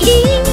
一。